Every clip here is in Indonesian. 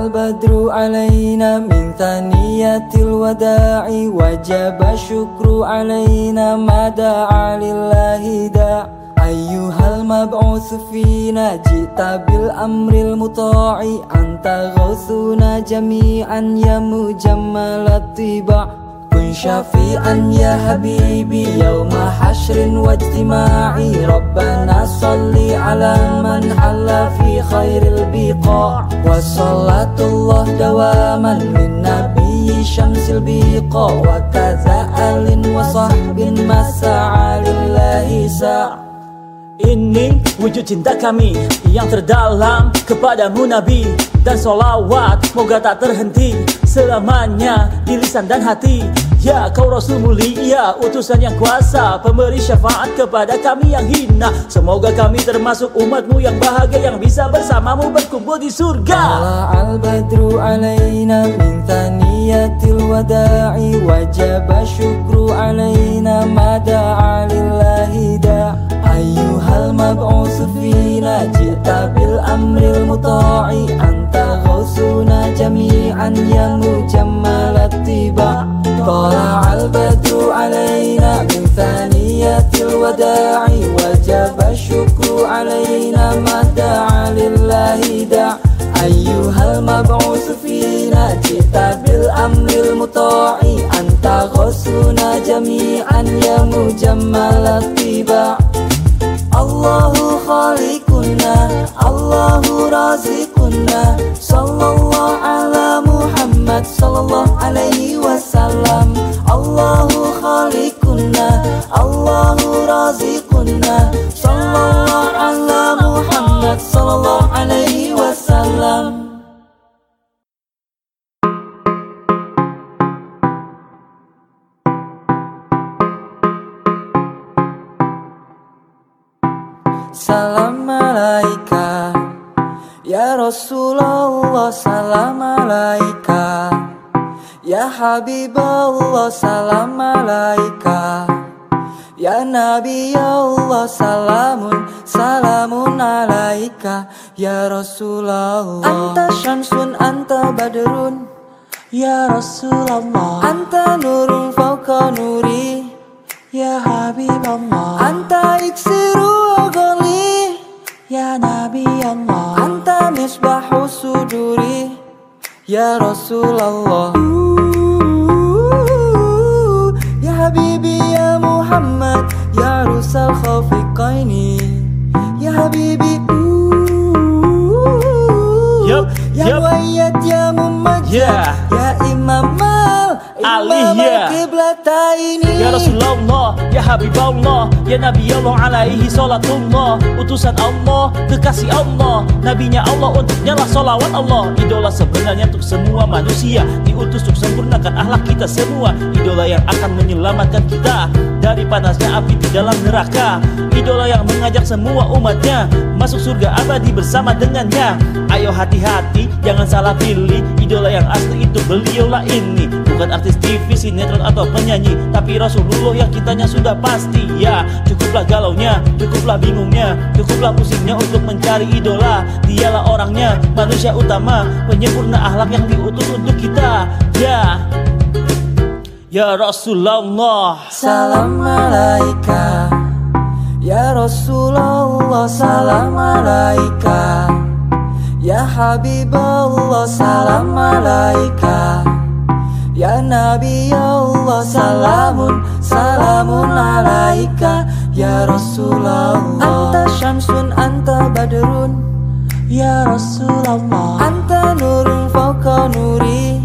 البدر علينا من ثنية الوداع وجب الشكر علينا ما دعا لله داع. أيها المبعوث فينا جئت بالأمر المطاع. أنت غوثنا جميعا يا مجمل الطباع. كن شفيعا يا حبيبي يوم حشر واجتماع ربنا صل على من حل في خير البقاع وصلاة الله دواما للنبي شمس البقاع وكذا آل وصحب ما سعى لله سعى Ini wujud cinta kami yang terdalam kepadamu Nabi Dan solawat moga tak terhenti selamanya di lisan dan hati Ya kau Rasul mulia utusan yang kuasa Pemberi syafaat kepada kami yang hina Semoga kami termasuk umatmu yang bahagia Yang bisa bersamamu berkumpul di surga al-badru alaina min thaniyatil wada'i Wajaba syukru alaina mada'a lillahi da' أيها المبعوث فينا جئت بالأمر المطاع أنت غوثنا جميعا يا مجمل الطباع طلع البدر علينا من ثانية الوداع وجب الشكر علينا ما دعا لله داع. أيها المبعوث فينا جئت بالأمر المطاع أنت غوثنا جميعا يا مجمل الطباع. Allahu khaliquna Allahu raziquna Sallallahu ala Muhammad Salam alaika Ya Rasulullah salam alaika Ya Habibullah salam alaika Ya Nabi Allah salamun salamun alaika. Ya Rasulullah. Anta syamsun anta badrun. Ya Rasulullah. Anta nurun fauqa nuri. Ya Habibullah. Anta iksiru Ya Nabi Allah. Anta misbahu suduri Ya Rasulullah. Ya Habibi Al-Qiblataini Ya Rasulullah, Ya Habibullah Ya Nabi Allah alaihi salatullah Utusan Allah, kekasih Allah Nabinya Allah untuknya lah salawat Allah. Idola sebenarnya untuk semua manusia Diutus untuk sempurnakan akhlak kita semua. Idola yang akan menyelamatkan kita Dari panasnya api di dalam neraka. Idola yang mengajak semua umatnya Masuk surga abadi bersama dengannya. Ayo hati-hati, jangan salah pilih. Idola yang asli itu beliaulah ini Bukan artis TV, sinetron atau penyanyi. Tapi Rasulullah yang kitanya sudah pasti Ya, cukuplah galaunya, cukuplah bingungnya Cukuplah pusingnya untuk mencari idola. Dialah orangnya, manusia utama Penyempurna akhlak yang diutus untuk kita Ya. Ya Rasulullah. Salam alaika Ya Rasulullah salam alaika Ya Habibullah salam alaika Ya Nabi Allah salamun salamun alaika. Ya Rasulullah. Anta syamsun anta badrun. Ya Rasulullah. Anta nurun fauqa nuri.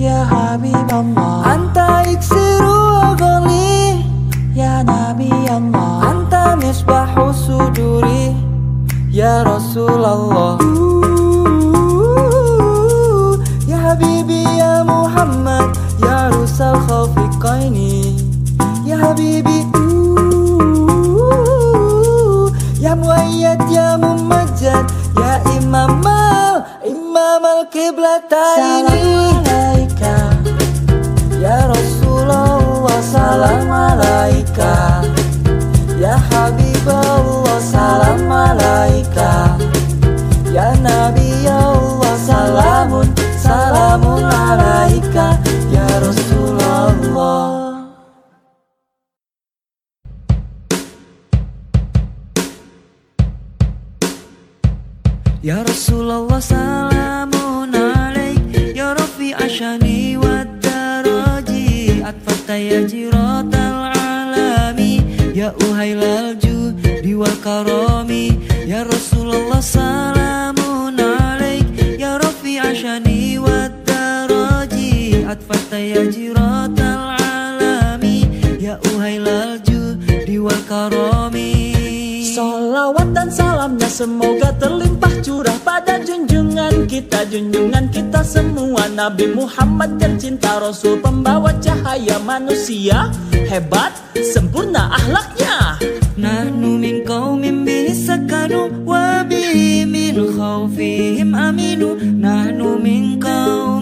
Ya Habibullah. Anta iksiru agali Ya Nabi Allah. Anta misbahu suduri. Ya Rasulullah ayat ya mumajat Ya imam al, imam al kiblat alaika Ya Rasulullah salam alaika Ya Habiballah salam alaika Ya Nabi Allah salamun salamun alaika. Ya Rasulullah. Salamun alaik. Ya Rafi ashani wa daraji. Atfata ya jiratal alami. Ya uhailal judi wal karami. Ya Rasulullah salamun alaik. Ya Rafi ashani wa daraji. Atfata ya jiratal alami. Ya uhailal judi wal karami. Salawat dan salamnya semoga terlimpah junjungan kita Junjungan kita semua. Nabi Muhammad tercinta Rasul pembawa cahaya manusia. Hebat, sempurna ahlaknya Nahnu min qawmin bihi sakanu wa bihi min khawfihim aminu. Nahnu min qawmin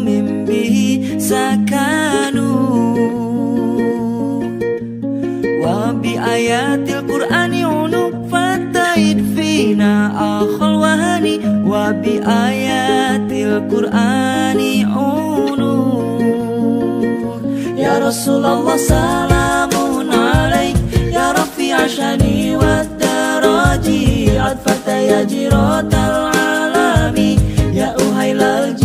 fina akhal wahani ayatil qur'ani unu Ya Rasulullah salamun alaik. Ya Rafi ashani wa alami. Ya uhailal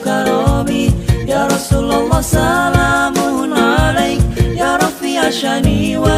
karami. Ya Rasulullah salamun alaik. Ya Rafi ashani wa